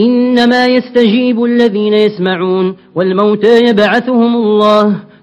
إنما يستجيب الذين يسمعون والموتى يبعثهم الله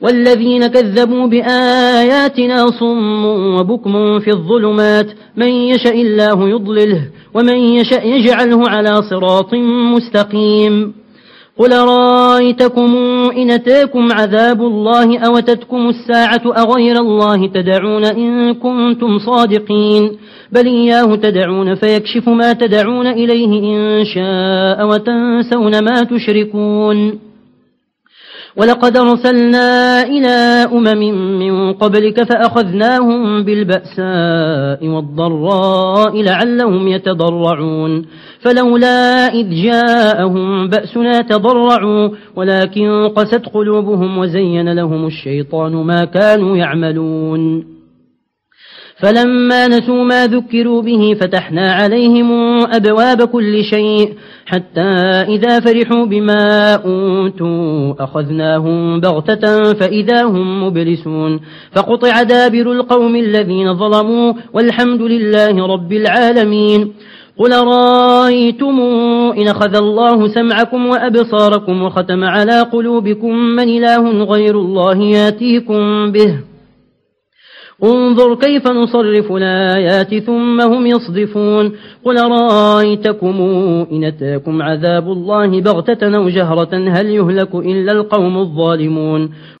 والذين كذبوا بآياتنا صم وبكم في الظلمات. من يشاء الله يضلله ومن يشاء يجعله على صراط مستقيم. قل رأيتكم إن أتاكم عذاب الله أو تتكم الساعة أغير الله تدعون إن كنتم صادقين؟ بل إياه تدعون فيكشف ما تدعون إليه إن شاء وتنسون ما تشركون. ولقد أرسلنا إلى أمم من قبلك فأخذناهم بالبأساء والضراء لعلهم يتضرعون. فلولا إذ جاءهم بأسنا تضرعوا ولكن قست قلوبهم وزين لهم الشيطان ما كانوا يعملون. فلما نسوا ما ذكروا به فتحنا عليهم أبواب كل شيء حتى إذا فرحوا بما أوتوا أخذناهم بغتة فإذا هم مبلسون فقطع دابر القوم الذين ظلموا والحمد لله رب العالمين قل رأيتم إن أخذ الله سمعكم وأبصاركم وختم على قلوبكم من إله غير الله يأتيكم به انظر كيف نصرف الآيات ثم هم يصدفون. قل رأيتكم إن أتاكم عذاب الله بغتة أو جهرة هل يهلك إلا القوم الظالمون؟